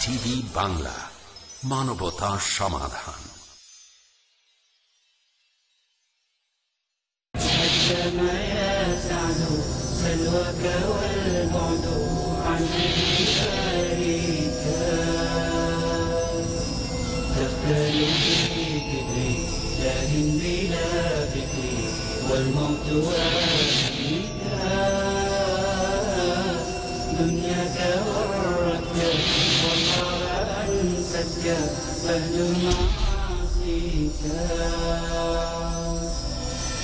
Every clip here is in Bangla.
টিভি বাংলা মানবতা সমাধান كما يسعد أهل معاصيك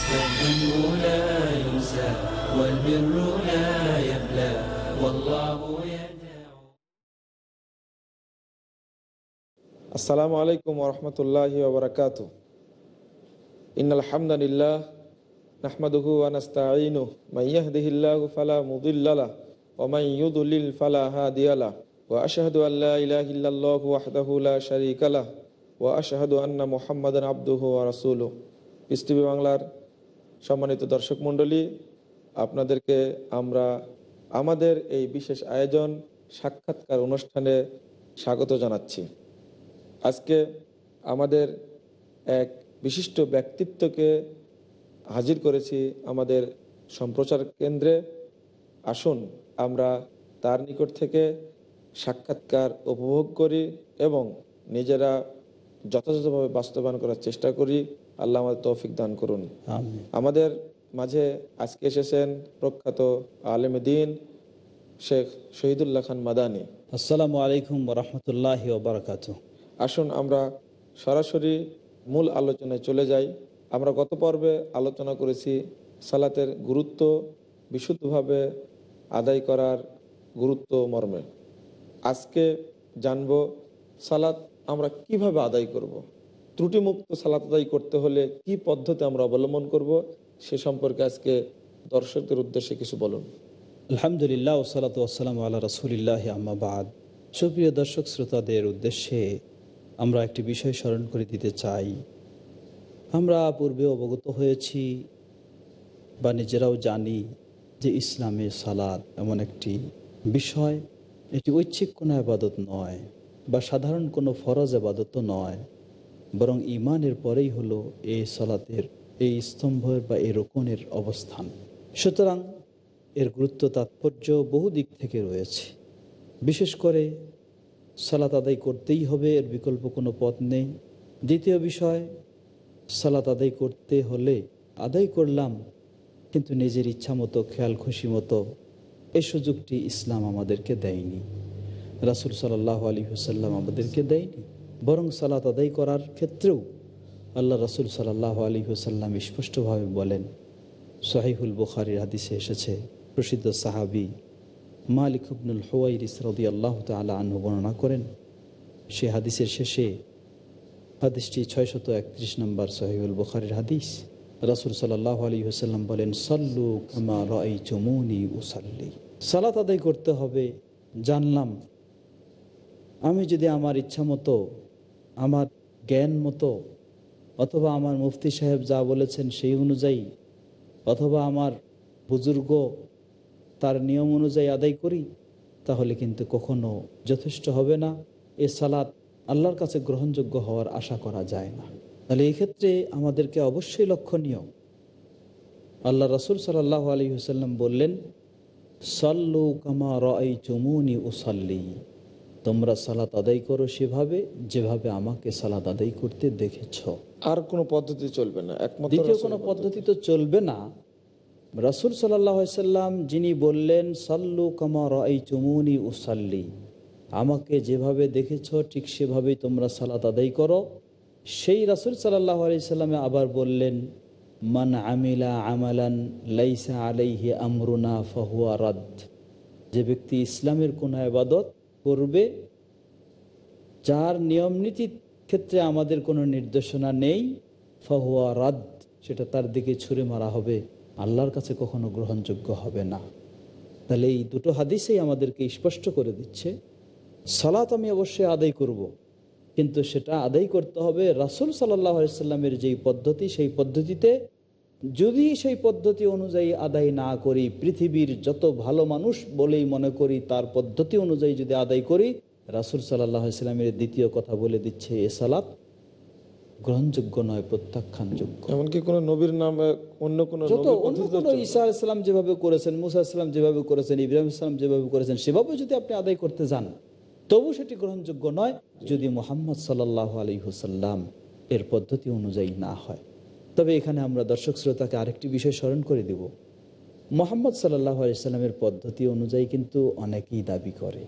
فالذنب لا ينسى والبر لا يبلى والله يدعو السلام عليكم ورحمة الله وبركاته. إن الحمد لله نحمده ونستعينه. من يهده الله فلا مضل له ومن يضلل فلا هادي له. লা ইলাহা ইল্লাল্লাহু ওয়াহদাহু লা শারীকা লাহ ওয়া আশহাদু আন্না মুহাম্মাদান আবদুহু ওয়া রাসূলুহু পিস টিভি বাংলার সম্মানিত দর্শক মণ্ডলী, আপনাদেরকে আমরা আমাদের এই বিশেষ আয়োজন সাক্ষাৎকার অনুষ্ঠানে স্বাগত জানাচ্ছি। আজকে আমাদের এক বিশিষ্ট ব্যক্তিত্বকে হাজির করেছি আমাদের সম্প্রচার কেন্দ্রে। আসুন আমরা তার নিকট থেকে সাক্ষাৎকার উপভোগ করি এবং নিজেরা যথাযথভাবে বাস্তবায়ন করার চেষ্টা করি। আল্লাহ আমাদের তৌফিক দান করুন। আমাদের মাঝে আজকে এসেছেন প্রখ্যাত আলেমদিন শেখ শহীদুল্লাহ খান মাদানি। আসসালামু আলাইকুম রহমতুল্লাহ ওবরাকাত আসুন আমরা সরাসরি মূল আলোচনায় চলে যাই। আমরা গত পর্বে আলোচনা করেছি সালাতের গুরুত্ব বিশুদ্ধভাবে আদায় করার গুরুত্ব মর্মে। আজকে জানব সালাত আমরা কীভাবে আদায় করব। ত্রুটিমুক্ত সালাত আদায় করতে হলে কি পদ্ধতি আমরা অবলম্বন করব, সে সম্পর্কে আজকে দর্শকদের উদ্দেশ্যে কিছু বলুন। আলহামদুলিল্লাহ ওসালাত আসসালাম আল্লাহ রসুলিল্লাহ আম্মাবাদ সুপ্রিয় দর্শক শ্রোতাদের উদ্দেশ্যে আমরা একটি বিষয় স্মরণ করে দিতে চাই। আমরা পূর্বে অবগত হয়েছি বা নিজেরাও জানি যে ইসলামে সালাদ এমন একটি বিষয় এটি ঐচ্ছিক কোনো আবাদত নয় বা সাধারণ কোনো ফরজ আবাদতও নয়, বরং ইমানের পরেই হলো এই সালাতের, এই স্তম্ভের বা এই রোকনের অবস্থান। সুতরাং এর গুরুত্ব তাৎপর্য বহু দিক থেকে রয়েছে। বিশেষ করে সালাত আদায় করতেই হবে, এর বিকল্প কোনো পথ নেই। দ্বিতীয় বিষয়, সালাত আদায় করতে হলে আদায় করলাম, কিন্তু নিজের ইচ্ছা মতো খেয়াল খুশি মতো এই সুযোগটি ইসলাম আমাদেরকে দেয়নি। রাসুল সাল্লাহ আলী হুসাল্লাম আমাদেরকে দেয়নি। বরং সালাত আদায় করার ক্ষেত্রেও আল্লাহ রাসুল সাল্লাহ আলী হুসাল্লাম স্পষ্টভাবে বলেন, সাহিহুল বুখারির হাদিসে এসেছে, প্রসিদ্ধ সাহাবি মালিক ইবনুল হওয়াই রিসরদি আল্লাহ তালা আনহু বর্ণনা করেন, সে হাদিসের শেষে হাদিসটি ছয়শত একত্রিশ নম্বর সহিউল বুখারির হাদিস, রাসুল সাল্লাহ আলী হুসাল্লাম বলেন, সাল্লু কামা রাই চমুনি উসাল্লি। সালাত আদায় করতে হবে, জানলাম। আমি যদি আমার ইচ্ছা মতো, আমার জ্ঞান মতো, অথবা আমার মুফতি সাহেব যা বলেছেন সেই অনুযায়ী, অথবা আমার বুজুর্গ তার নিয়ম অনুযায়ী আদায় করি, তাহলে কিন্তু কখনো যথেষ্ট হবে না। এ সালাত আল্লাহর কাছে গ্রহণযোগ্য হওয়ার আশা করা যায় না। তাহলে এই ক্ষেত্রে আমাদেরকে অবশ্যই লক্ষণীয়। আল্লাহ রসুল সাল্লাহ আলী হুসাল্লাম বললেন সাল্লু কামা রাই চমুনি ও সাল্লি তোমরা সালাত আদায় করো সেভাবে যেভাবে আমাকে সালাত আদায় করতে দেখেছ। আর কোনো পদ্ধতি চলবে না একমাত্র দ্বিতীয় কোনো পদ্ধতি। তো চলবে না। রসুল সাল্লাম যিনি বললেন সাল্লু কামা রাই চুমুনি উসাল্লি আমাকে যেভাবে দেখেছ ঠিক সেভাবেই তোমরা সালাত আদায় করো। সেই রাসুল সাল্লাহ আলাইসাল্লামে আবার বললেন মান আমিলা আমালান লাইসা আলাইহি আমরুনা ফাহুয়া রাদ যে ব্যক্তি ইসলামের কোনো আবাদত করবে, যার নিয়ম নীতির ক্ষেত্রে আমাদের কোনো নির্দেশনা নেই, ফাহুয়া রাদ সেটা তার দিকে ছুঁড়ে মারা হবে। আল্লাহর কাছে কখনো গ্রহণযোগ্য হবে না। তাহলে এই দুটো হাদিসেই আমাদেরকে স্পষ্ট করে দিচ্ছে। সালাত আমি অবশ্যই আদায় করব। কিন্তু সেটা আদায় করতে হবে রাসুল সাল্লাহ সাল্লামের যেই পদ্ধতি সেই পদ্ধতিতে। যদি সেই পদ্ধতি অনুযায়ী আদায় না করি পৃথিবীর যত ভালো মানুষ বলেই মনে করি তার পদ্ধতি অনুযায়ী যদি আদায় করি রাসুল সাল্লাহ ইসলামের দ্বিতীয় কথা বলে দিচ্ছে এ সালাত গ্রহণযোগ্য নয় প্রত্যাখ্যানযোগ্য। এমনকি কোনো নবীর নামে অন্য কোনো যত কোনো ঈসা ইসলাম যেভাবে করেছেন মুসা ইসলাম যেভাবে করেছেন ইব্রাহিম ইসলাম যেভাবে করেছেন সেভাবে যদি আপনি আদায় করতে যান তবু সেটি গ্রহণযোগ্য নয় যদি মোহাম্মদ সাল্লাহ আলী হুসাল্লাম এর পদ্ধতি অনুযায়ী না হয়। তবে এখানে আমরা দর্শক শ্রোতাকে আরেকটি বিষয় স্মরণ করে দেব। মোহাম্মদ সাল্লাহ আলাইস্লামের পদ্ধতি অনুযায়ী কিন্তু অনেকেই দাবি করে।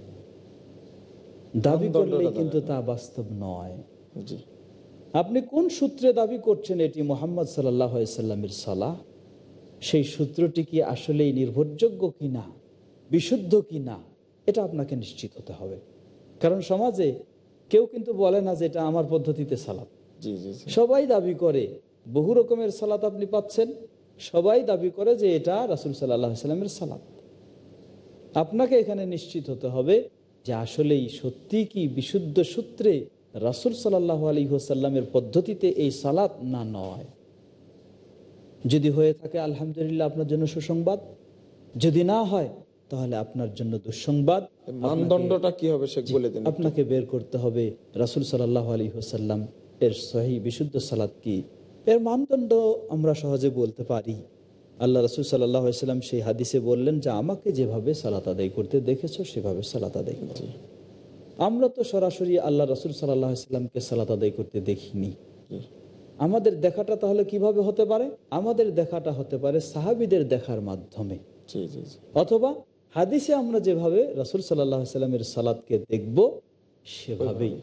দাবি করলে কিন্তু তা বাস্তব নয়। আপনি কোন সূত্রে দাবি করছেন এটি মোহাম্মদ সাল্লাহ সাল্লামের সালাহ? সেই সূত্রটি কি আসলেই নির্ভরযোগ্য কিনা? বিশুদ্ধ কিনা? এটা আপনাকে নিশ্চিত হতে হবে। কারণ সমাজে কেউ কিন্তু বলে না যে এটা আমার পদ্ধতিতে সালাত। জি জি জি। সবাই দাবি করে বহু রকমের সালাত আপনি পাচ্ছেন। সবাই দাবি করে যে এটা রাসুল সাল্লাহ সাল্লামের সালাত। আপনাকে এখানে নিশ্চিত হতে হবে যে আসলেই সত্যি কি বিশুদ্ধ সূত্রে রাসুল সাল্লাহ আলী হোসাল্লামের পদ্ধতিতে এই সালাত না নয়। যদি হয়ে থাকে আলহামদুলিল্লাহ আপনার জন্য সুসংবাদ। যদি না হয় তাহলে আপনার জন্য দুঃসংবাদ। মানদণ্ডটা কি হবে সে বলে দিন আপনাকে বের করতে হবে রাসুল সাল্লাহ আলী হোসাল্লাম এর সহি বিশুদ্ধ সালাত কি? এর মানদণ্ড আমরা সহজে বলতে পারি। আল্লাহ রসুল সাল্লাহ সাল্লাম সেই হাদিসে বললেন যে আমাকে যেভাবে সালাত আদায় করতে দেখেছ সেভাবে সালাত আদায় করতে আমরা তো সরাসরি আল্লাহ রসুল সাল্লাহ সাল্লামকে সালাত আদায় করতে দেখিনি। আমাদের দেখাটা তাহলে কীভাবে হতে পারে? আমাদের দেখাটা হতে পারে সাহাবিদের দেখার মাধ্যমে। অথবা হাদিসে আমরা যেভাবে রসুল সাল্লাহ সাল্লামের সালাদকে দেখব সেভাবেই।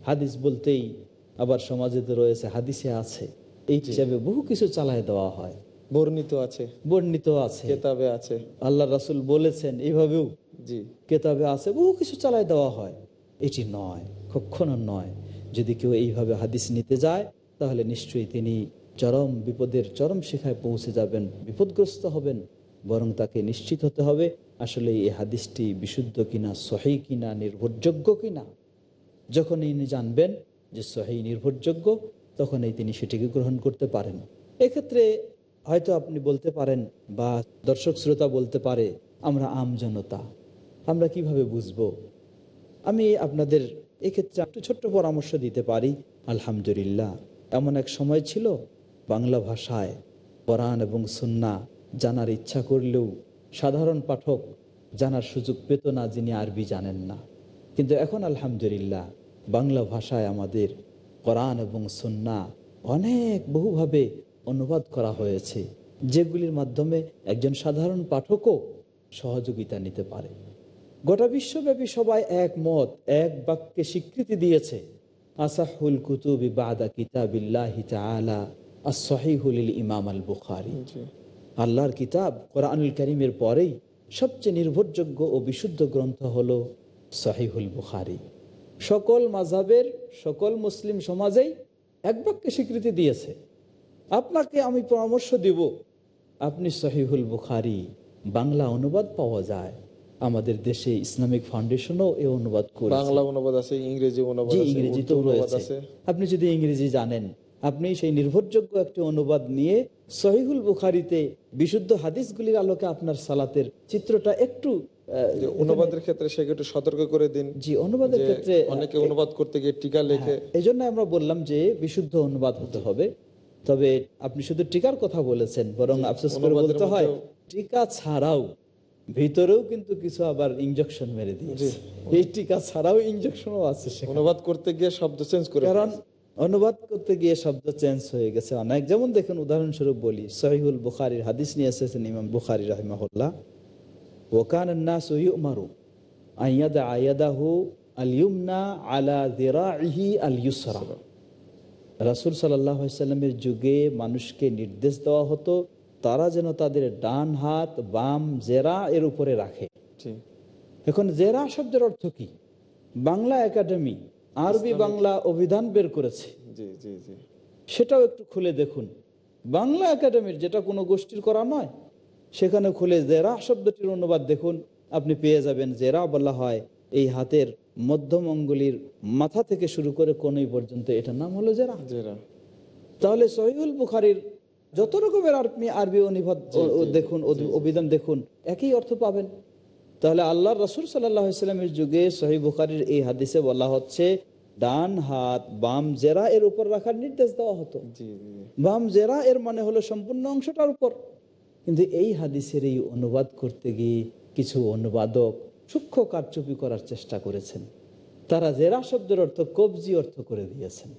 হাদিস বলতেই আবার সমাজে তো রয়েছে হাদিসে আছে। এই হিসাবে বহু কিছু চালায় দেওয়া হয়। বর্ণিত আছে। বর্ণিত আছে। কেতাবে আছে। আল্লাহ রাসুল বলেছেন এইভাবেও। জি। কেতাবে আছে বহু কিছু চালায় দেওয়া হয়। এটি নয় কখনো নয় যদি কেউ এইভাবে হাদিস নিতে যায় তাহলে নিশ্চয়ই তিনি চরম বিপদের চরম শিখায় পৌঁছে যাবেন বিপদগ্রস্ত হবেন বরং তাকে নিশ্চিত হতে হবে আসলে এই হাদিসটি বিশুদ্ধ কিনা, সহি কিনা, নির্ভরযোগ্য কিনা? যখন ইনি জানবেন যে সহি, নির্ভরযোগ্য, তখনই তিনি সেটিকে গ্রহণ করতে পারেন। এক্ষেত্রে হয়তো আপনি বলতে পারেন, বা দর্শক শ্রোতা বলতে পারে, আমরা আম জনতা, আমরা কীভাবে বুঝব? আমি আপনাদের এক্ষেত্রে একটু ছোট্ট পরামর্শ দিতে পারি। আলহামদুলিল্লাহ, এমন এক সময় ছিল বাংলা ভাষায় কোরআন এবং সুন্না জানার ইচ্ছা করলেও সাধারণ পাঠক জানার সুযোগ পেত না যিনি আরবি জানেন না। কিন্তু এখন আলহামদুলিল্লাহ বাংলা ভাষায় আমাদের কোরআন এবং সুন্না অনেক বহুভাবে অনুবাদ করা হয়েছে, যেগুলির মাধ্যমে একজন সাধারণ পাঠকও সহযোগিতা নিতে পারে। গোটা বিশ্বব্যাপী সবাই একমত, এক বাক্যে স্বীকৃতি দিয়েছে, আসাহুল কুতুবি বাদা কিতাবিল্লাহি তাআলা as-সহিহুল ইমাম আল বুখারী আল্লাহর কিতাব কোরআনুল করিমের পরেই সবচেয়ে নির্ভরযোগ্য ও বিশুদ্ধ গ্রন্থ হল সহিহুল বুখারি। সকল মাঝাবের সকল মুসলিম সমাজেই এক বাক্যে স্বীকৃতি দিয়েছে। আপনাকে আমি পরামর্শ দিব আপনি সহিহুল বুখারি বাংলা অনুবাদ পাওয়া যায়। আমাদের দেশে ইসলামিক ফাউন্ডেশনও এ অনুবাদ করে বাংলা অনুবাদ আছে ইংরেজি অনুবাদ জি আছে ইংরেজি তো অনুবাদ রয়েছে। আছে। আপনি যদি ইংরেজি জানেন আপনি সেই নির্ভরযোগ্য একটি অনুবাদ নিয়ে সহিহুল বুখারিতে বিশুদ্ধ হাদিসগুলির আলোকে আপনার সালাতের চিত্রটা একটু অনুবাদের ক্ষেত্রে সেকে একটু সতর্ক করে দিন। জি অনুবাদের ক্ষেত্রে অনেকে অনুবাদ করতে গিয়ে টিকা লেখে। এই জন্য আমরা বললাম যে বিশুদ্ধ অনুবাদ হতে হবে। তবে আপনি শুধু টিকার কথা বলেছেন বরং আফসোস করে বলতে হয় টিকা ছাড়াও ভিতরেও কিন্তু কিছু আবার ইঞ্জেকশন মেরে দিয়েছে। এই টিকা ছাড়াও ইঞ্জেকশনও আছে অনুবাদ করতে গিয়ে শব্দ চেঞ্জ করে কারণ অনুবাদ করতে গিয়ে শব্দ চেঞ্জ হয়ে গেছে অনেক। যেমন দেখুন উদাহরণস্বরূপ বলি সহিহুল বুখারির হাদিস নিয়ে এসেছেন ইমাম বুখারি রাহিমাহুল্লাহ। ওকান নাস ইউমারু আইয়াদা আয়াদাহু আল ইউমনা আলা যিরাইহি আল ইউসরা রাসূল সাল্লামের যুগে মানুষকে নির্দেশ দেওয়া হতো তারা যেন তাদের ডান হাত বাম জেরা এর উপরে রাখে। এখন জেরা শব্দের অর্থ কি? বাংলা একাডেমি আরবি বাংলা অভিধান বের করেছে। জি জি জি। সেটাও একটু খুলে দেখুন। বাংলা একাডেমির যেটা কোনো গোষ্ঠীর করা নয় সেখানে খুলে জেরা শব্দটির অনুবাদ দেখুন। আপনি পেয়ে যাবেন জেরা বলা হয় এই হাতের মধ্যম অঙ্গুলির মাথা থেকে শুরু করে কোনই পর্যন্ত। এটার নাম হলো জেরা। জেরা। তাহলে সহিউল বুখারির যত রকমের আপনি আরবি অনুবাদ দেখুন অভিধান দেখুন একই অর্থ পাবেন। তাহলে আল্লাহ রসুল সাল্লাহ ইসলামের যুগে সহি বুখারির এই হাদিসে বলা হচ্ছে ডান হাত বাম জেরা এর উপর রাখার নির্দেশ দেওয়া হতো। বাম জেরা এর মানে হলো সম্পূর্ণ অংশটার উপর। কিন্তু এই হাদিসের এই অনুবাদ করতে গিয়ে কিছু অনুবাদক সূক্ষ্ম কারচুপি করার চেষ্টা করেছেন। তারা জেরা শব্দের অর্থ কবজি অর্থ করে দিয়েছেন।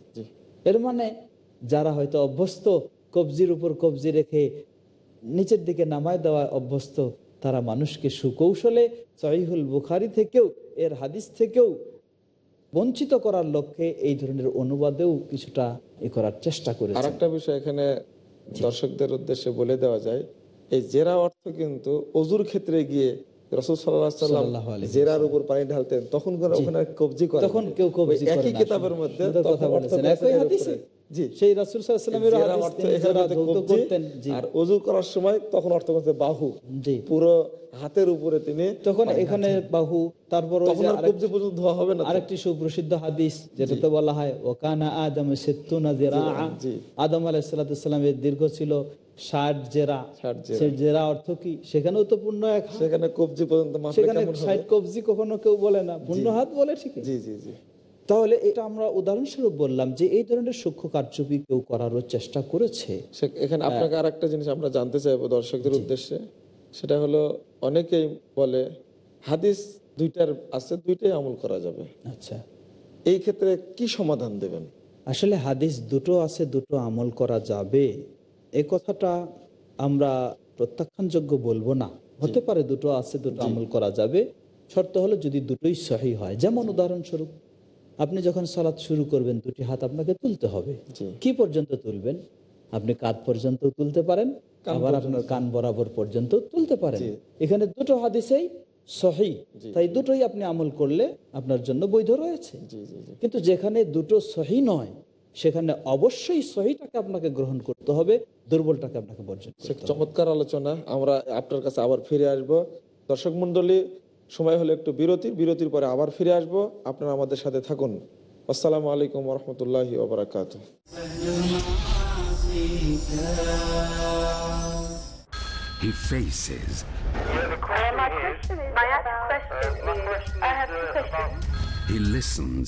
এর মানে যারা হয়তো অভ্যস্ত কবজির উপর কবজি রেখে নিচের দিকে নামায় দেওয়া অভ্যস্ত তারা মানুষকে সুকৌশলে সহিহুল বুখারি থেকেও এর হাদিস থেকেও বঞ্চিত করার লক্ষ্যে এই ধরনের অনুবাদেও কিছুটা এ করার চেষ্টা আর করেছে একটা বিষয় এখানে দর্শকদের উদ্দেশ্যে বলে দেওয়া যায় এই জেরা অর্থ কিন্তু অজুর ক্ষেত্রে গিয়ে রসুল সাল্লাহ সাল্লাম জেরার উপর পানি ঢালতেন তখন করে ওখানে আর কবজি তখন কেউ কবজি করে একই কিতাবের মধ্যে কথা তখন অর্থ বলেছেন। করেছেন একই হাদিসে? উপরে। জি সেই রাসুল সাল্লামের জেরা অর্থ এখানে মধ্যে কবজি, করতেন জি। আর অজু করার সময় তখন অর্থ করতে বাহু। জি। পুরো হাতের উপরে তিনি তখন এখানে বাহু তারপর ওই তখন যে আর আরেক- কবজি পর্যন্ত ধোয়া হবে না আরেকটি সুপ্রসিদ্ধ হাদিস যেটাতে বলা হয় ওকানা আদম সেতুনা জেরা আদম দীর্ঘ ছিল ষাট জেরা। 60 জেরা। অর্থ কি? সেখানেও তো পূর্ণ এক সেখানে কবজি পর্যন্ত সেখানে ষাট কবজি কখনো কেউ বলে না। পূর্ণ হাত বলে ঠিকই। জি জি জি। তাহলে এটা আমরা উদাহরণস্বরূপ বললাম যে এই ধরনের সূক্ষ্ম কারচুপি কেউ করারও চেষ্টা করেছে। সে- এখানে আপনাকে আর একটা জিনিস আমরা জানতে চাইব দর্শকদের উদ্দেশ্যে। সেটা হলো অনেকেই বলে হাদিস দুইটার আছে দুইটাই আমল করা যাবে। আচ্ছা। এই ক্ষেত্রে কি সমাধান দেবেন? আসলে হাদিস দুটো আছে দুটো আমল করা যাবে। এই কথাটা আমরা প্রত্যাখ্যানযোগ্য বলব না। হতে পারে দুটো আছে দুটো আমল করা যাবে। শর্ত হলো যদি দুটোই সহি হয়। যেমন উদাহরণস্বরূপ আপনি যখন সালাত শুরু করবেন দুটি হাত আপনাকে তুলতে হবে। কি পর্যন্ত তুলবেন? আপনি কাঁধ পর্যন্ত তুলতে পারেন আবার আপনার কান বরাবর পর্যন্ত তুলতে পারেন। এখানে দুটো হাদিসেই সহি। তাই দুটোই আপনি আমল করলে আপনার জন্য বৈধ রয়েছে। জি জি জি। কিন্তু যেখানে দুটো সহি নয় সেখানে অবশ্যই সহিটাকে আপনাকে গ্রহণ করতে হবে দুর্বলটাকে আপনাকে বর্জন। চমৎকার আলোচনা। আমরা আপনার কাছে আবার ফিরে আসব। দর্শক মন্ডলী সময় হলো একটু বিরতি বিরতির পরে আবার ফিরে আসব। আপনারা আমাদের সাথে থাকুন। আসসালামু আলাইকুম রহমতুল্লাহ ওবরাকাত He faces, My question is my question is I have two questions. he listens,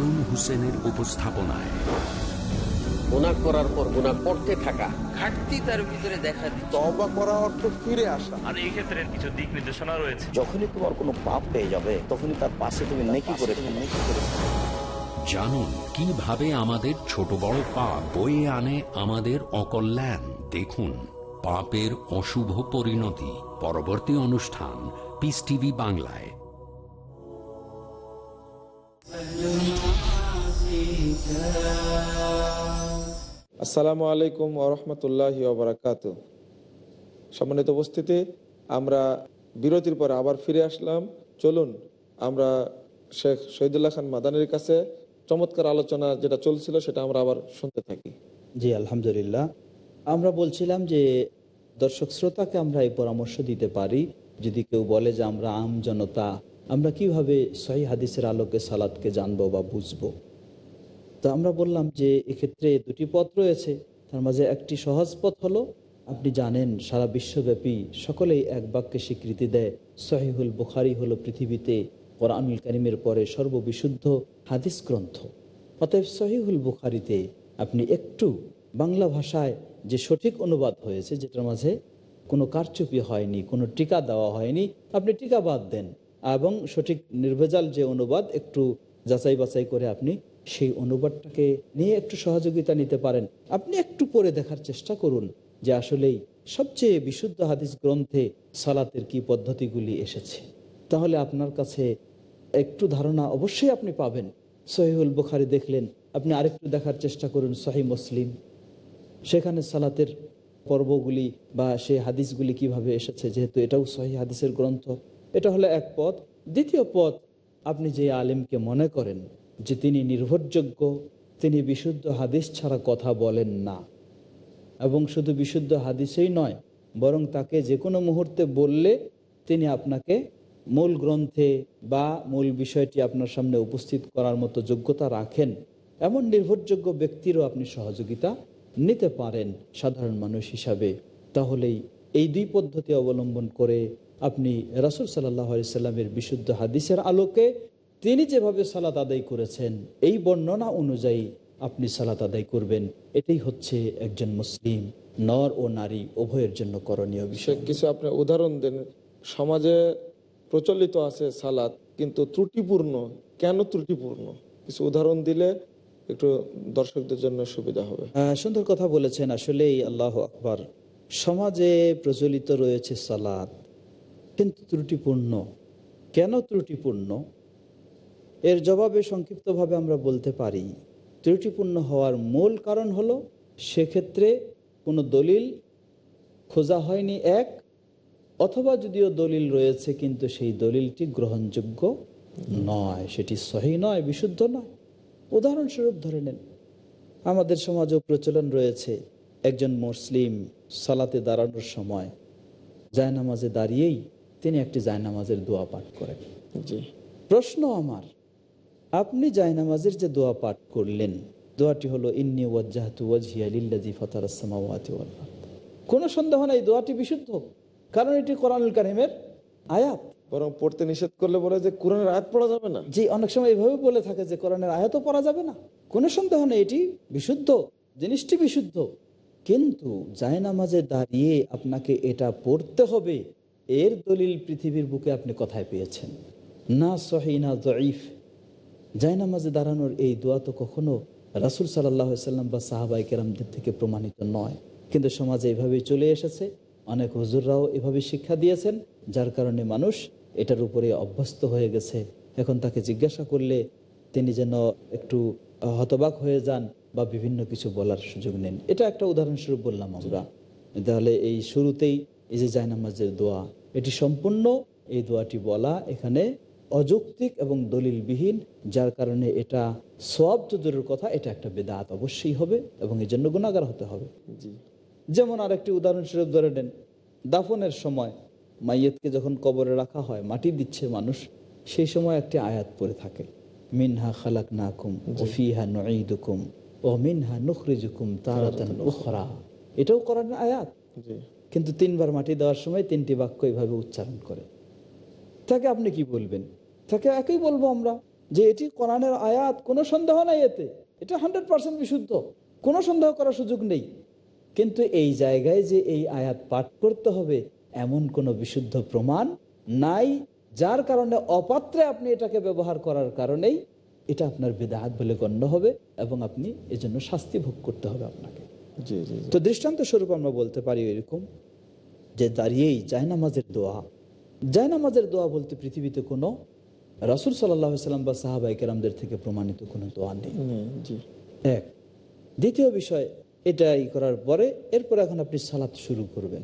Harun হোসেনের উপস্থাপনায়। গুণা করার পর গুণা করতে থাকা। ঘাটতি তার ভিতরে দেখা দিচ্ছে। তবা করা অর্থ ফিরে আসা। আর এই ক্ষেত্রে কিছু দিক নির্দেশনা রয়েছে। যখনই তোমার কোনো পাপ পেয়ে যাবে তখনই তার পাশে তুমি নেকি করে নেকি করে জানুন কীভাবে আমাদের ছোট বড় পাপ বয়ে আনে আমাদের অকল্যাণ? দেখুন পাপের অশুভ পরিণতি। পরবর্তী অনুষ্ঠান পিস টিভি বাংলায়। আসসালামু আলাইকুম ওরহমতুল্লাহি ওবরাকাত সম্মানিত উপস্থিতি, আমরা বিরতির পরে আবার ফিরে আসলাম। চলুন, আমরা শেখ শহীদুল্লাহ খান মাদানের কাছে চমৎকার আলোচনা যেটা চলছিল সেটা আমরা আবার শুনতে থাকি। জি, আলহামদুলিল্লাহ। আমরা বলছিলাম যে দর্শক শ্রোতাকে আমরা এই পরামর্শ দিতে পারি। যদি কেউ বলে যে আমরা আম জনতা, আমরা কীভাবে সহি হাদিসের আলোকে সালাদকে জানব বা বুঝব? তো আমরা বললাম যে এক্ষেত্রে দুটি পথ রয়েছে। তার মাঝে একটি সহজ পথ হলো, আপনি জানেন সারা বিশ্বব্যাপী সকলেই এক বাক্যে স্বীকৃতি দেয়। সহিহুল বুখারি হলো পৃথিবীতে কোরআনুল করিমের পরে সর্ববিশুদ্ধ হাদিস গ্রন্থ। অতএব সহিহুল বুখারিতে আপনি একটু বাংলা ভাষায় যে সঠিক অনুবাদ হয়েছে, যেটার মাঝে কোনো কারচুপি হয়নি, কোনো টিকা দেওয়া হয়নি আপনি টিকা বাদ দেন এবং সঠিক নির্ভেজাল যে অনুবাদ, একটু যাচাই বাছাই করে আপনি সেই অনুবাদটাকে নিয়ে একটু সহযোগিতা নিতে পারেন। আপনি একটু পরে দেখার চেষ্টা করুন যে আসলেই সবচেয়ে বিশুদ্ধ হাদিস গ্রন্থে সালাতের কি পদ্ধতিগুলি এসেছে। তাহলে আপনার কাছে একটু ধারণা অবশ্যই আপনি পাবেন। সহিহুল বুখারি দেখলেন, আপনি আরেকটু দেখার চেষ্টা করুন সহি মুসলিম। সেখানে সালাতের পর্বগুলি বা সেই হাদিসগুলি কীভাবে এসেছে, যেহেতু এটাও সহি হাদিসের গ্রন্থ। এটা হলো এক পথ। দ্বিতীয় পথ, আপনি যে আলেমকে মনে করেন যে তিনি নির্ভরযোগ্য, তিনি বিশুদ্ধ হাদিস ছাড়া কথা বলেন না। এবং শুধু বিশুদ্ধ হাদিসেই নয়, বরং তাকে যে কোনো মুহূর্তে বললে তিনি আপনাকে মূল গ্রন্থে বা মূল বিষয়টি আপনার সামনে উপস্থিত করার মতো যোগ্যতা রাখেন। এমন নির্ভরযোগ্য ব্যক্তিরও আপনি সহযোগিতা নিতে পারেন সাধারণ মানুষ হিসাবে। তাহলেই এই দুই পদ্ধতি অবলম্বন করে আপনি রাসুল সাল্লাহ সাল্লামের বিশুদ্ধ হাদিসের আলোকে তিনি যেভাবে সালাত আদায় করেছেন এই বর্ণনা অনুযায়ী আপনি সালাত আদায় করবেন। এটাই হচ্ছে একজন মুসলিম নর ও নারী উভয়ের জন্য করণীয় বিষয়। কিছু আপনি উদাহরণ দেন। সমাজে প্রচলিত আছে সালাদ কিন্তু ত্রুটিপূর্ণ। কেন ত্রুটিপূর্ণ? কিছু উদাহরণ দিলে একটু দর্শকদের জন্য সুবিধা হবে। সুন্দর কথা বলেছেন আসলেই আল্লাহ আকবার। সমাজে প্রচলিত রয়েছে সালাদ কিন্তু ত্রুটিপূর্ণ। কেন ত্রুটিপূর্ণ? এর জবাবে সংক্ষিপ্তভাবে আমরা বলতে পারি ত্রুটিপূর্ণ হওয়ার মূল কারণ হলো সেক্ষেত্রে কোনো দলিল খোঁজা হয়নি এক অথবা যদিও দলিল রয়েছে কিন্তু সেই দলিলটি গ্রহণযোগ্য নয় সেটি সহি নয় বিশুদ্ধ নয়। উদাহরণস্বরূপ ধরে নেন আমাদের সমাজেও প্রচলন রয়েছে একজন মুসলিম সালাতে দাঁড়ানোর সময় জায়নামাজে দাঁড়িয়েই তিনি একটি জায়নামাজের দোয়া পাঠ করেন। প্রশ্ন আমার আপনি জায়নামাজের যে দোয়া পাঠ করলেন দোয়াটি হলো ইন্নি ওয়াল আরদ। কোনো সন্দেহ নাই দোয়াটি বিশুদ্ধ কারণ এটি কোরআনুল কারিমের আয়াত। বরং পড়তে নিষেধ করলে বলে যে কোরআনের আয়াত পড়া যাবে না? জি অনেক সময় এভাবে বলে থাকে যে কোরআনের আয়াতও পড়া যাবে না। কোনো সন্দেহ নেই এটি বিশুদ্ধ জিনিসটি বিশুদ্ধ। কিন্তু জায়নামাজে দাঁড়িয়ে আপনাকে এটা পড়তে হবে এর দলিল পৃথিবীর বুকে আপনি কোথায় পেয়েছেন? না সহি না জয়ীফ জায়নামাজে দাঁড়ানোর এই দোয়া তো কখনো রাসুল সাল্লাহ সাল্লাম বা সাহাবাই কেরামদের থেকে প্রমাণিত নয়। কিন্তু সমাজে এভাবেই চলে এসেছে। অনেক হজুররাও এভাবে শিক্ষা দিয়েছেন, যার কারণে মানুষ এটার উপরে অভ্যস্ত হয়ে গেছে। এখন তাকে জিজ্ঞাসা করলে তিনি যেন একটু হতবাক হয়ে যান বা বিভিন্ন কিছু বলার সুযোগ নেন। এটা একটা উদাহরণস্বরূপ বললাম আমরা। তাহলে এই শুরুতেই এই যে জায়নামাজের দোয়া, এটি সম্পূর্ণ এই দোয়াটি বলা এখানে অযৌক্তিক এবং দলিলবিহীন যার কারণে এটা সব তো দূরের কথা এটা একটা বেদাত অবশ্যই হবে এবং এই জন্য গুণাগার হতে হবে। জি। যেমন আরেকটি উদাহরণস্বরূপ ধরে নেন দাফনের সময় মাইয়েতকে যখন কবরে রাখা হয় মাটি দিচ্ছে মানুষ সেই সময় একটি আয়াত পড়ে থাকে মিনহা খালাক নাকুম ওফিহা নঈদুকুম ও মিনহা নুখরিজুকুম তারাতান উখরা। এটাও করার আয়াত। কিন্তু তিনবার মাটি দেওয়ার সময় তিনটি বাক্য এইভাবে উচ্চারণ করে। তাকে আপনি কি বলবেন? তাকে একই বলব আমরা যে এটি কোরআনের আয়াত কোনো সন্দেহ নাই এতে। এটা হান্ড্রেড পার্সেন্ট বিশুদ্ধ। কোনো সন্দেহ করার সুযোগ নেই। কিন্তু এই জায়গায় যে এই আয়াত পাঠ করতে হবে এমন কোনো বিশুদ্ধ প্রমাণ নাই যার কারণে অপাত্রে আপনি এটাকে ব্যবহার করার কারণেই এটা আপনার বিদাহাত বলে গণ্য হবে এবং আপনি এজন্য শাস্তি ভোগ করতে হবে আপনাকে। জি জি জি। তো দৃষ্টান্ত স্বরূপ আমরা বলতে পারি এরকম যে দাঁড়িয়েই জায়নামাজের দোয়া। জায়নামাজের দোয়া বলতে পৃথিবীতে কোনো রাসুল সাল্লাহ সাল্লাম বা সাহাবাই কেরামদের থেকে প্রমাণিত কোনো দোয়া নেই। এক। দ্বিতীয় বিষয় এটাই করার পরে এরপর এখন আপনি সালাত শুরু করবেন।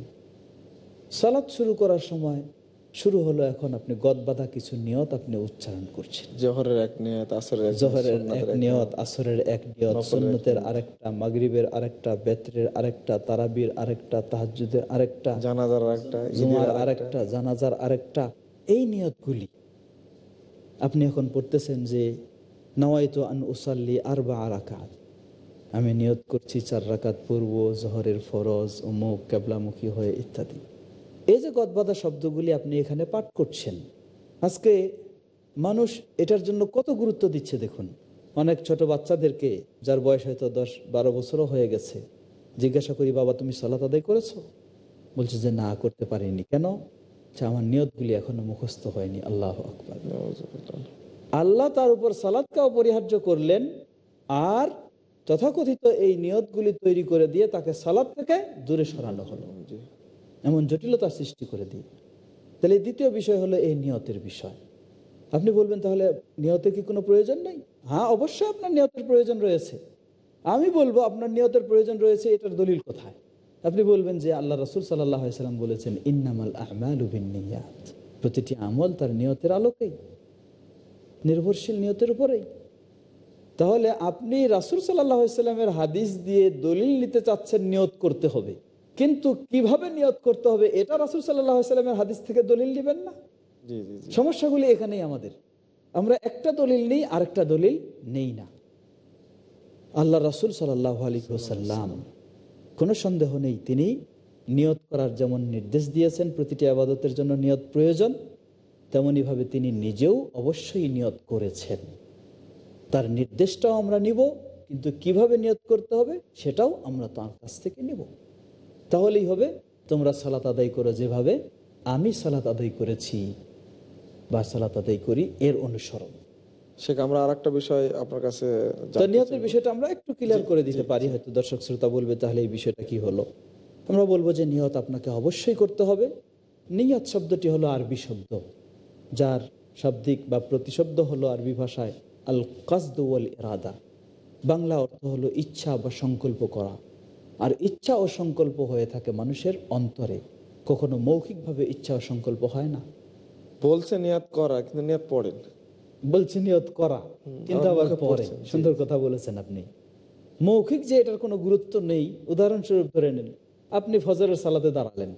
সালাত শুরু করার সময় শুরু হলো এখন আপনি গদবাধা কিছু নিয়ত আপনি উচ্চারণ করছেন। জহরের এক নিয়ত আসরের জহরের এক নিয়ত আসরের এক নিয়ত সুন্নতের আরেকটা মাগরিবের আরেকটা বেতরের আরেকটা তারাবির আরেকটা তাহাজ্জুদের আরেকটা জানাজার ঈদের জুমার আরেকটা। আরেকটা জানাজার আরেকটা এই নিয়তগুলি আপনি এখন পড়তেছেন যে, নওয়াইতো আন উসাল্লি আর বা আরাকাত আমি নিয়ত করছি চার রাকাত পূর্ব জহরের ফরজ, অমুক, কেবলামুখী হয়ে ইত্যাদি। এই যে গদবাদা শব্দগুলি আপনি এখানে পাঠ করছেন, আজকে মানুষ এটার জন্য কত গুরুত্ব দিচ্ছে দেখুন। অনেক ছোট বাচ্চাদেরকে, যার বয়স হয়তো দশ বারো বছরও হয়ে গেছে, জিজ্ঞাসা করি, বাবা, তুমি সলাত আদায় করেছ? বলছে যে, না, করতে পারিনি। কেন? যে আমার নিয়তগুলি এখনও মুখস্থ হয়নি। আল্লাহ আকবর। আল্লাহ তার উপর সালাদকে অপরিহার্য করলেন আর তথাকথিত এই নিয়তগুলি তৈরি করে দিয়ে তাকে সালাদ থেকে দূরে সরানো হলো। এমন জটিলতা সৃষ্টি করে দিয়ে। তাহলে দ্বিতীয় বিষয় হলো এই নিয়তের বিষয়। আপনি বলবেন তাহলে নিয়তের কি কোনো প্রয়োজন নেই? হ্যাঁ অবশ্যই আপনার নিয়তের প্রয়োজন রয়েছে। আমি বলব আপনার নিয়তের প্রয়োজন রয়েছে এটার দলিল কোথায়? আপনি বলবেন যে আল্লাহ রসুল সাল্লাম বলেছেন ইন্নামাল আহমাল নিয়াত প্রতিটি আমল তার নিয়তের আলোকেই নির্ভরশীল নিয়তের উপরেই। তাহলে আপনি রাসুল সাল্লামের হাদিস দিয়ে দলিল নিতে চাচ্ছেন নিয়ত করতে হবে। কিন্তু কীভাবে নিয়ত করতে হবে এটা রাসুল সাল্লামের হাদিস থেকে দলিল নেবেন না? সমস্যাগুলি এখানেই আমাদের। আমরা একটা দলিল নেই আরেকটা দলিল নেই না। আল্লাহ রাসুল সাল্লাহ আলী ওসাল্লাম কোনো সন্দেহ নেই। তিনি নিয়ত করার যেমন নির্দেশ দিয়েছেন প্রতিটি আবাদতের জন্য নিয়ত প্রয়োজন তেমনইভাবে তিনি নিজেও অবশ্যই নিয়ত করেছেন। তার নির্দেশটাও আমরা নিব, কিন্তু কীভাবে নিয়ত করতে হবে সেটাও আমরা তার কাছ থেকে নিব। তাহলেই হবে, তোমরা সালাত আদায় করো যেভাবে আমি সালাত আদায় করেছি বা সালাত আদায় করি এর অনুসরণ। শেখ আমরা আর একটা বিষয় আপনার কাছে তো নিয়তের বিষয়টা আমরা একটু ক্লিয়ার করে দিতে পারি হয়তো দর্শক শ্রোতা বলবে তাহলে এই বিষয়টা কি হলো? আমরা বলব যে নিয়ত আপনাকে অবশ্যই করতে হবে। নিয়ত শব্দটি হলো আরবি শব্দ যার শাব্দিক বা প্রতিশব্দ হলো আরবি ভাষায় আল কাসদ ওয়াল ইরাদা বাংলা অর্থ হলো ইচ্ছা বা সংকল্প করা। আর ইচ্ছা ও সংকল্প হয়ে থাকে মানুষের অন্তরে। কখনো মৌখিকভাবে ইচ্ছা ও সংকল্প হয় না। বলছে নিয়াত করা কিন্তু নিয়াত পড়েন। বলছি নিয়ত করা। কিন্তু আবার পরে সুন্দর কথা বলেছেন আপনি। মৌখিক যে এটার কোনো গুরুত্ব নেই উদাহরণস্বরূপ ধরে নিন আপনি ফজরের সালাতে দাঁড়ালেন।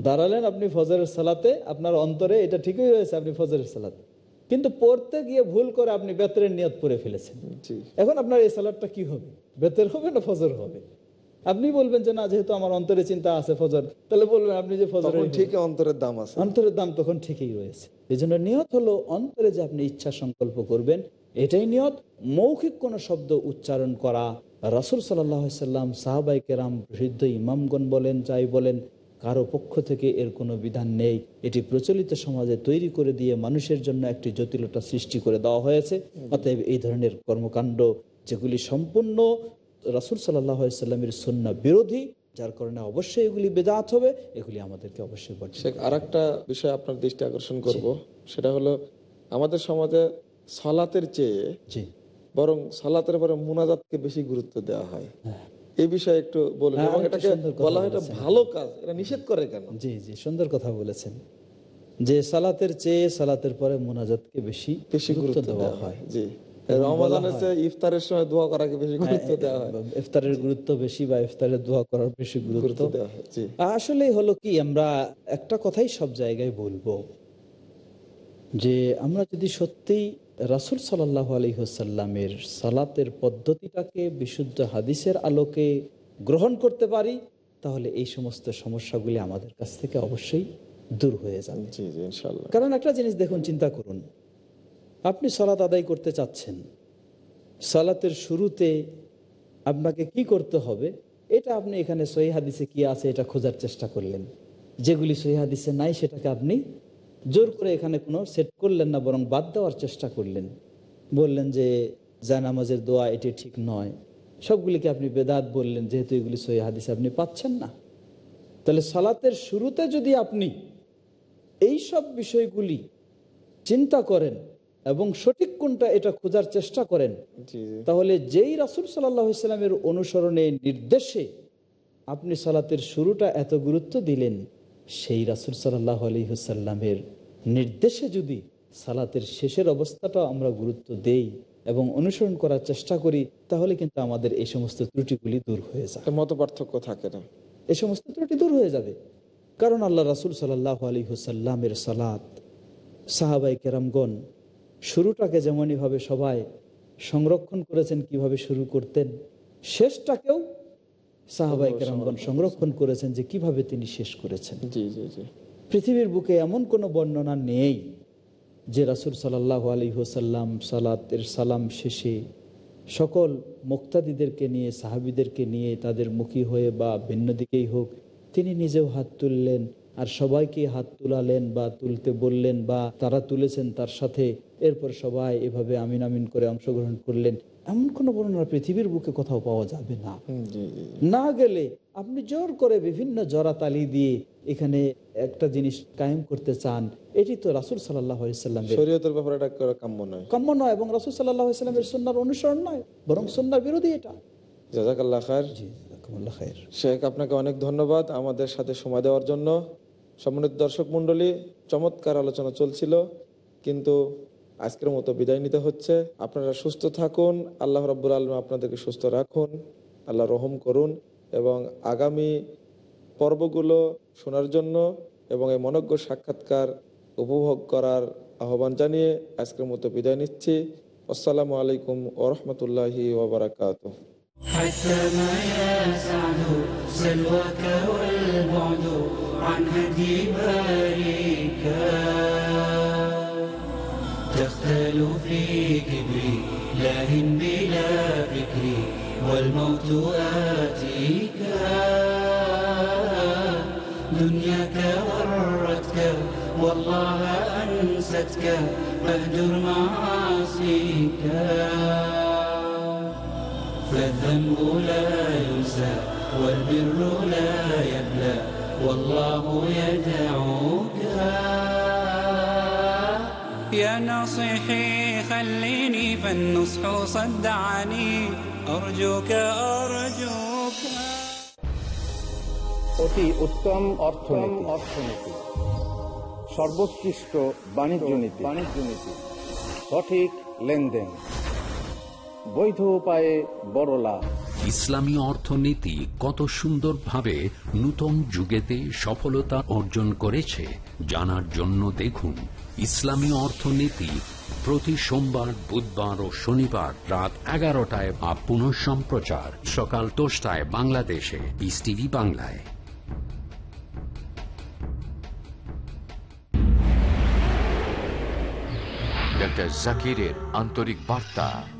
দাঁড়ালেন আপনি ফজরের সালাতে আপনার অন্তরে এটা ঠিকই রয়েছে আপনি ফজরের সালাতে। কিন্তু পড়তে গিয়ে ভুল করে আপনি বেতরের নিয়ত পড়ে ফেলেছেন। এখন আপনার এই সালাদটা কি হবে? বেতের হবে না ফজর হবে? আপনি বলবেন যে না যেহেতু আমার অন্তরে চিন্তা আছে ফজর তাহলে বলবেন আপনি যে ফজর ঠিক অন্তরের দাম আছে। অন্তরের দাম তখন ঠিকই রয়েছে। এই জন্য নিয়ত হলো অন্তরে যে আপনি ইচ্ছা সংকল্প করবেন এটাই নিয়ত। মৌখিক কোনো শব্দ উচ্চারণ করা। রাসুল সাল্লাম সাহাবাই কেরাম সিদ্ধ ইমামগণ বলেন যাই বলেন কারও পক্ষ থেকে এর কোনো বিধান নেই। এটি প্রচলিত সমাজে তৈরি করে দিয়ে মানুষের জন্য একটি জটিলতা সৃষ্টি করে দেওয়া হয়েছে। অতএব এই ধরনের কর্মকাণ্ড যেগুলি সম্পূর্ণ রাসুল সাল্লামের সন্না বিরোধী যার কারণে অবশ্যই এগুলি বেদাত হবে এগুলি আমাদেরকে অবশ্যই শেখ আর একটা বিষয় আপনার দৃষ্টি আকর্ষণ করব সেটা হলো আমাদের সমাজে সালাতের চেয়ে জি। বরং সালাতের পরে মুনাজাতকে বেশি গুরুত্ব দেওয়া হয়। এই বিষয়ে একটু বলুন হ্যাঁ, এবং এটাকে কথা বলা হয় এটা বলেছেন। ভালো কাজ এটা নিষেধ করে কেন? জি জি সুন্দর কথা বলেছেন। যে সালাতের চেয়ে সালাতের পরে মোনাজাতকে বেশি বেশি গুরুত্ব দেওয়া হয়। জি। হয়- চেয়ে ইফতারের সময় দোয়া করাকে বেশি গুরুত্ব দেওয়া হয়। হ্যাঁ, ইফতারের গুরুত্ব বেশি বা ইফতারের দোয়া করার বেশি গুরুত্ব গুরুত্ব। দেওয়া হয় আসলে হলো কি আমরা একটা কথাই সব জায়গায় বলব যে আমরা যদি সত্যিই রাসুল সাল্লাহ আলী হোসাল্লামের সালাতের পদ্ধতিটাকে বিশুদ্ধ হাদিসের আলোকে গ্রহণ করতে পারি তাহলে এই সমস্ত সমস্যাগুলি আমাদের কাছ থেকে অবশ্যই দূর হয়ে যাবে। কারণ একটা জিনিস দেখুন চিন্তা করুন আপনি সলাত আদায় করতে চাচ্ছেন। সালাতের শুরুতে আপনাকে কি করতে হবে? এটা আপনি এখানে সহি হাদিসে কি আছে এটা খোঁজার চেষ্টা করলেন। যেগুলি সহি হাদিসে নাই সেটাকে আপনি জোর করে এখানে কোনো সেট করলেন না, বরং বাদ দেওয়ার চেষ্টা করলেন। বললেন যে জায়নামাজের দোয়া এটি ঠিক নয়। সবগুলিকে আপনি বেদাত বললেন, যেহেতু এগুলি সহি হাদিসে আপনি পাচ্ছেন না। তাহলে সালাতের শুরুতে যদি আপনি এই সব বিষয়গুলি চিন্তা করেন এবং সঠিক কোনটা এটা খোঁজার চেষ্টা করেন তাহলে যেই রাসুল সাল্লামের অনুসরণে নির্দেশে আপনি সালাতের শুরুটা এত গুরুত্ব দিলেন সেই রাসুল সাল্লাহ আলী হুসাল্লামের নির্দেশে যদি সালাতের শেষের অবস্থাটা আমরা গুরুত্ব দেই এবং অনুসরণ করার চেষ্টা করি তাহলে কিন্তু আমাদের এই সমস্ত ত্রুটিগুলি দূর হয়ে যায়। মত পার্থক্য থাকে না। এই সমস্ত ত্রুটি দূর হয়ে যাবে। কারণ আল্লাহ রাসুল সাল্লাহ আলী হুসাল্লামের সালাত সাহাবাই কেরামগণ শুরুটাকে যেমনইভাবে সবাই সংরক্ষণ করেছেন কীভাবে শুরু করতেন শেষটাকেও সাহাবাই কেরামগণ সংরক্ষণ করেছেন যে কীভাবে তিনি শেষ করেছেন। জি জি জি। পৃথিবীর বুকে এমন কোনো বর্ণনা নেই যে রাসুল সাল্লাহ আলী হোসাল্লাম সালাতের সালাম শেষে সকল মুক্তাদিদেরকে নিয়ে সাহাবিদেরকে নিয়ে তাদের মুখী হয়ে বা ভিন্ন দিকেই হোক তিনি নিজেও হাত তুললেন। আর সবাইকে হাত তুলালেন বা তুলতে বললেন বা তারা তুলেছেন তার সাথে এরপর সবাই এভাবে আমিন আমিন করে অংশগ্রহণ করলেন। এমন কোনো বর্ণনা পৃথিবীর বুকে কোথাও পাওয়া যাবে না। না গেলে আপনি জোর করে বিভিন্ন জরাতালি দিয়ে এখানে একটা জিনিস কায়েম করতে চান এটি তো রাসুল সাল্লাহাম শরীয়তের ব্যাপারে এটা কাম্য নয়। কাম্য নয় এবং রাসুল সাল্লাহামের সন্ন্যার অনুসরণ নয় বরং সন্ন্যার বিরোধী এটা। জাজাকাল্লাহ খায়ের। খায়ের। শেখ আপনাকে অনেক ধন্যবাদ আমাদের সাথে সময় দেওয়ার জন্য। সম্মানিত দর্শক মণ্ডলী, চমৎকার আলোচনা চলছিল, কিন্তু আজকের মতো বিদায় নিতে হচ্ছে। আপনারা সুস্থ থাকুন, আল্লাহ রব্বুল আলম আপনাদেরকে সুস্থ রাখুন, আল্লাহ রহম করুন, এবং আগামী পর্বগুলো শোনার জন্য এবং এই মনজ্ঞ সাক্ষাৎকার উপভোগ করার আহ্বান জানিয়ে আজকের মতো বিদায় নিচ্ছি। আসসালামু আলাইকুম ওরহমতুল্লাহি ওবরাকাত حتى ما يسعد سلواك والبعد عن هدي باريك. تختل في كبري لاهن بلا فكري والموت آتيك. دنياك غرتك والله أنستك فاهجر معاصيك. فالذنب لا ينسى والبر لا يبلى والله يدعوك يا ناصحي خليني فالنصح صدعني أرجوك أرجوك অতি উত্তম অর্থনীতি অর্থনীতি সর্বোৎকৃষ্ট বাণিজ্য নীতি বাণিজ্য নীতি সঠিক লেনদেন বৈধ উপায়ে বড় লাভ। ইসলামী অর্থনীতি কত সুন্দরভাবে নূতন যুগেতে সফলতা অর্জন করেছে জানার জন্য দেখুন ইসলামী অর্থনীতি প্রতি সোমবার বুধবার ও শনিবার রাত এগারোটায় বা পুনঃ সম্প্রচার সকাল দশটায় বাংলাদেশে। পিস টিভি বাংলায়। ডক্টর জাকিরের আন্তরিক বার্তা।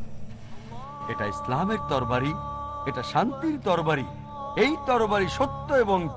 এটা ইসলামের তরবারি এটা শান্তির তরবারি। এই তরবারি সত্য এবং